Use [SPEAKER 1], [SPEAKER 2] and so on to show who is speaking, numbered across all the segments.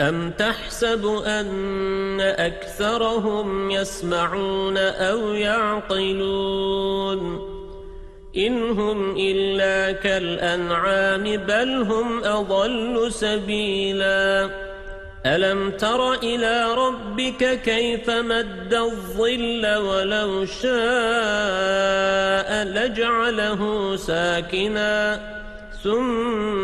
[SPEAKER 1] أَمْ تَحْسَبُ أَنَّ أَكْثَرَهُمْ يَسْمَعُونَ أَوْ يَعْقِلُونَ إِنْ هُمْ إِلَّا كَالْأَنْعَامِ بَلْ هُمْ أَضَلُّ سَبِيلًا أَلَمْ تَرَ إِلَى رَبِّكَ كَيْفَ مَدَّ الظِّلَّ وَلَوْ شَاءَ لَجَعَلَهُ سَاكِنًا ثُمَّ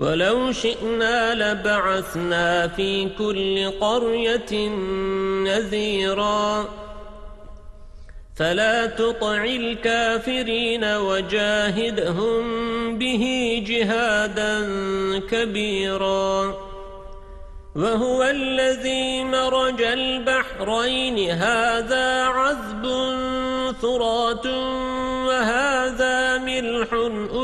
[SPEAKER 1] وَلَوْ شِئْنَا لَبَعَثْنَا فِي كُلِّ قَرْيَةٍ نَذِيرًا. فَلَا تُطِعِ الْكَافِرِينَ وَجَاهِدْهُم بِهِ جِهَادًا كَبِيرًا. وَهُوَ الَّذِي مَرَجَ الْبَحْرَيْنِ. هَذَا عَذْبٌ ثُرَاتٌ وَهَذَا مِلْحٌ أُجَاجٌ